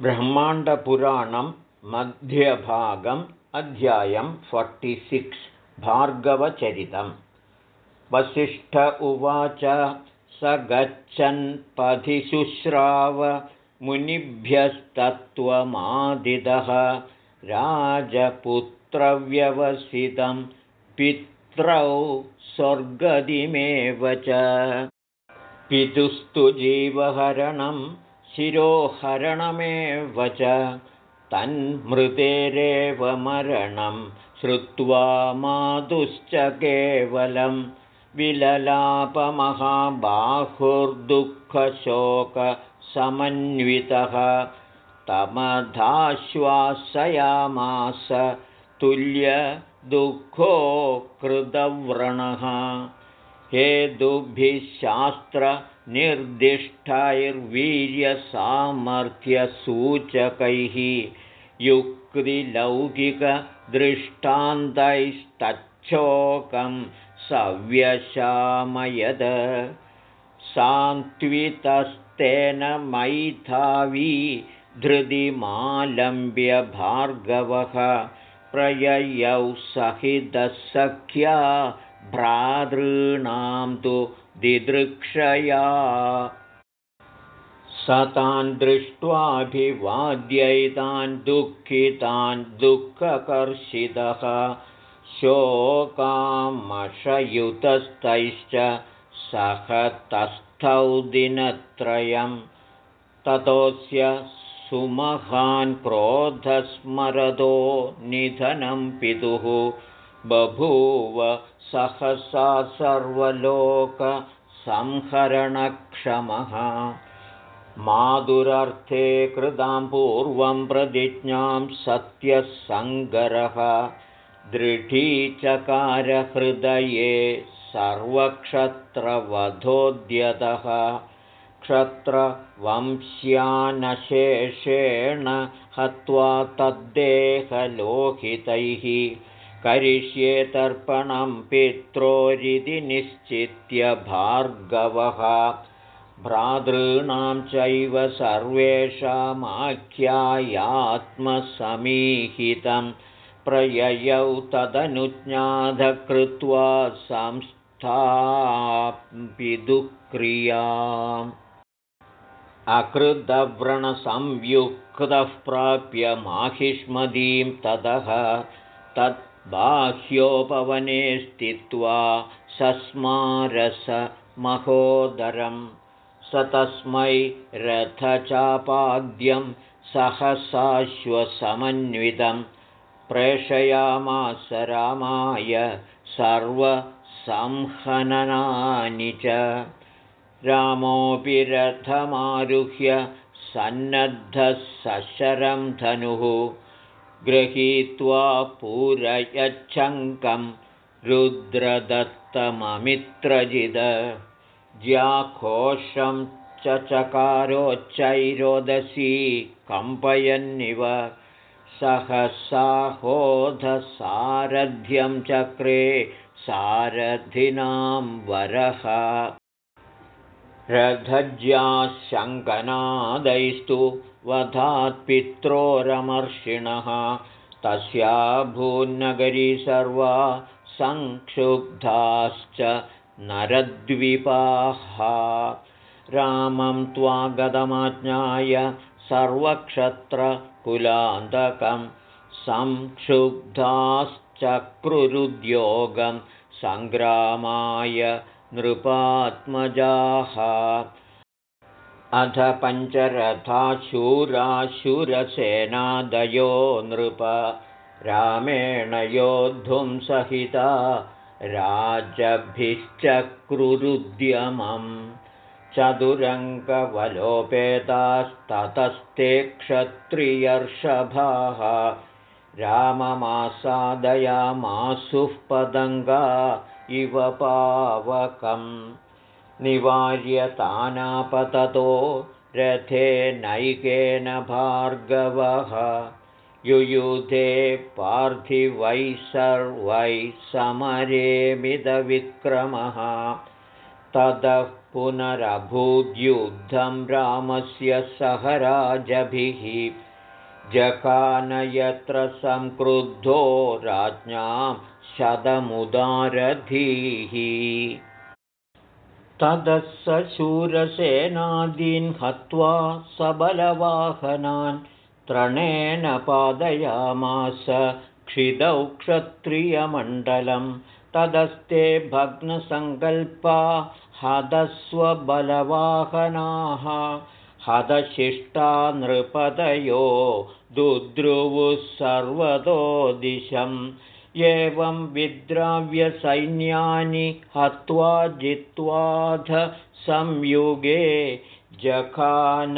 ब्रह्माण्डपुराणं मध्यभागम् अध्यायं फोर्टिसिक्स् भार्गवचरितम्। वसिष्ठ उवाच स गच्छन्पथिशुश्राव मुनिभ्यस्तत्त्वमादिदः। राजपुत्रव्यवसितं पित्रौ स्वर्गदिमेव च। पितुस्तु जीवहरणं शिरोहरणमेव च तन्मृतेरेव मरणं श्रुत्वा मातुश्च केवलं विललापमहाबाहुर्दुःखशोकसमन्वितः तमधाश्वासयामास तुल्यदुःखो कृतव्रणः हे दुःभिशास्त्रनिर्दिष्टैर्वीर्यसामर्थ्यसूचकैः युक्तिलौकिकदृष्टान्तैस्तच्छोकं सव्यशामयद। सान्त्वितस्तेन मैथावी धृतिमालम्ब्य भार्गवः प्रययौ सहितसख्या भ्रातॄणां तु दिदृक्षया। स तान् दृष्ट्वाभिवाद्यैतान् दुःखितान् दुःखकर्षितः। शोकामशयुतस्तैश्च सहतस्थौ दिनत्रयं। ततोऽस्य सुमहान् क्रोधस्मरदो निधनं पितुः बभूव सहसा सर्वलोकसंहरणक्षमः माधुरर्थे कृतां पूर्वं प्रतिज्ञां सत्यसङ्गरः। दृढीचकारहृदये सर्वक्षत्रवधोद्यतः। क्षत्रवंश्यानशेषेण हत्वा तद्देहलोहितैः करिष्ये तर्पणं पित्रोरिति निश्चित्य भार्गवः। भ्रातॄणां चैव सर्वेषामाख्यायात्मसमीहितं प्रययौ तदनुज्ञातकृत्वा संस्थापिदुःक्रियाम् अकृतव्रणसंयुक्तः प्राप्य माहिष्मदीं ततः तत् बाह्योपवने स्थित्वा सस्मारसमहोदरं स तस्मै रथचापाद्यं सहसाश्वसमन्वितं। प्रेषयामास रामाय सर्वसंहननानि च। रामोऽपि रथमारुह्य सन्नद्धः सशरं धनुः गृहीत्वा पूरयच्छङ्कं रुद्रदत्तममित्रजिद ज्याघोषं च कम्पयन्निव सहसाहोधसारथ्यं चक्रे सारथिनां वरः रथज्याशङ्कनादैस्तु वधात्पित्रोरमर्षिणः तस्या भून्नगरी सर्वा संक्षुब्धाश्च नरद्विपाः। रामं त्वागतमाज्ञाय सर्वक्षत्रकुलान्तकं संक्षुब्धाश्चक्रुरुद्योगं सङ्ग्रामाय नृपात्मजाः अध पञ्चरथाशूराशुरसेनादयो नृप। रामेण योद्धुं सहिता राजभिश्चक्रुरुद्यमं चतुरङ्गवलोपेतास्ततस्ते क्षत्रियर्षभाः। राममासादयामासुः पदङ्गा इव पावकम् निवार्यतानापततो रथेनैकेन भार्गवः। युयुधे पार्थिवैः सर्वैः समरेमिदविक्रमः। ततः पुनरभूद्युद्धं रामस्य सह राजभिः। जकान यत्र संक्रुद्धो राज्ञां शतमुदारधीः ततः स शूरसेनादीन् हत्वा सबलवाहनान् त्रणेन पादयामास क्षिदौ क्षत्रियमण्डलं तदस्ते भग्नसङ्कल्पा हदस्वबलवाहनाः हदशिष्टा नृपतयो दुद्रुवुः सर्वतो दिशम् एवं विद्राव्यसैन्यानि हत्वा जित्वाध संयुगे जखान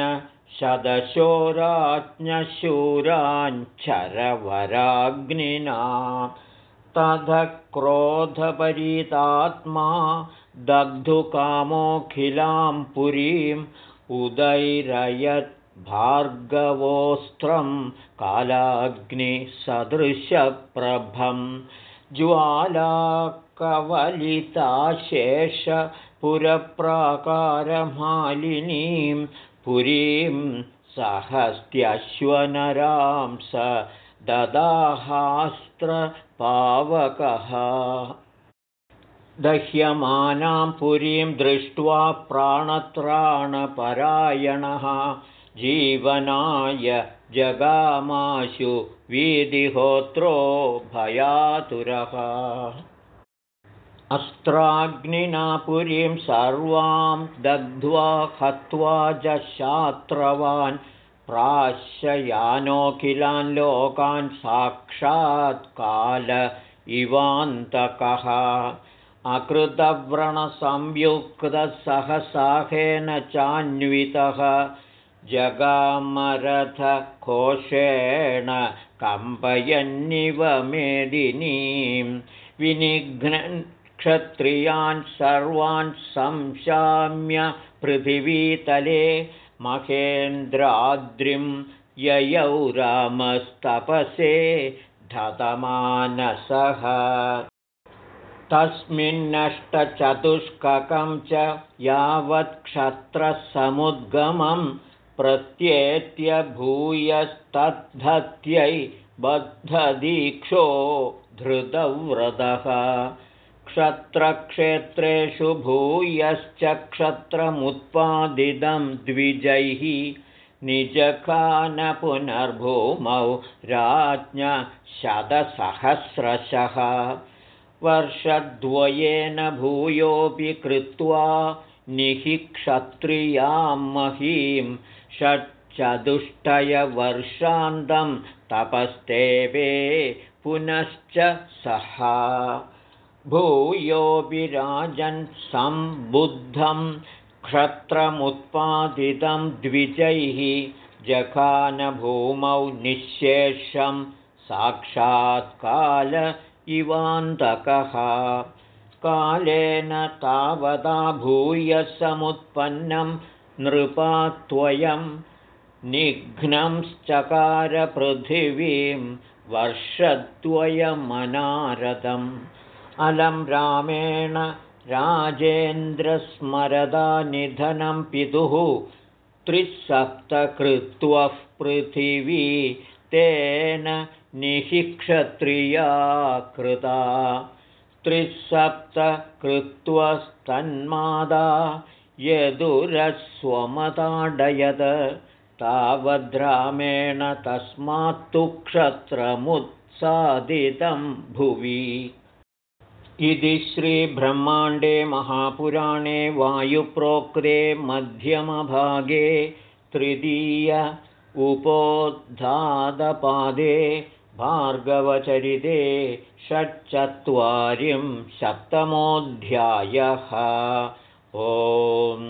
शदशोराज्ञशूराञ्चरवराग्निना तथ क्रोधपरीतात्मा दग्धुकामोऽखिलां पुरीम् उदैरयत् भार्गवोऽस्त्रं कालाग्निसदृशप्रभं ज्वालाकवलिताशेषपुरप्राकारमालिनीं पुरीं सहस्त्यश्वनरां स ददाहास्त्रपावकः। दह्यमानां पुरीं दृष्ट्वा प्राणत्राणपरायणः जीवनाय जगामाशु वीदिहोत्रो भयातुरः। अस्त्राग्निना पुरीं सर्वां दग्ध्वा हत्वा जशात्रवान् प्राश्ययानोऽखिलान् लोकान् साक्षात्काल इवान्तकः। अकृतव्रणसंयुक्तसहसाहेन चान्वितः जगामरथकोशेण कम्पयन्निव मेदिनीं विनिघ्नन् क्षत्रियान् सर्वान् संशाम्य पृथिवीतले महेन्द्राद्रिं ययौ रामस्तपसे धतमानसः। तस्मिन्नष्टचतुष्कं च यावत्क्षत्रसमुद्गमं प्रत्येत्य भूयस्तद्धत्यै बद्धदीक्षो धृतव्रतः। क्षत्रक्षेत्रेषु भूयश्च क्षत्रमुत्पादितं द्विजैः निजखानपुनर्भूमौ राज्ञशतसहस्रशः। वर्षद्वयेन भूयोऽपि कृत्वा निःक्षत्रियां महीं षट्चतुष्टयवर्षान्तं तपस्तेवे पुनश्च सः। भूयोऽपि राजन् सम्बुद्धं क्षत्रमुत्पादितं द्विजैः जखानभूमौ निःशेषं साक्षात्काल इवान्तकः कालेन तावता भूय समुत्पन्नं नृपात्वयं निघ्नंश्चकारपृथिवीं वर्षद्वयमनारदम्। अलं रामेण राजेन्द्रस्मरदा निधनं पितुः त्रिसप्तकृत्वः पृथिवी तेन निःक्षत्रिया कृता त्रिसप्तकृत्वस्तन्मादा यदुरस्वमताडयत् तावद्रामेण तस्मात्तु क्षत्रमुत्सादितं भुवि। इति श्रीब्रह्माण्डे महापुराणे वायुप्रोक्ते मध्यमभागे तृतीय उपोद्धादपादे भार्गवचरिते षट्चत्वारिं सप्तमोऽध्यायः ओम्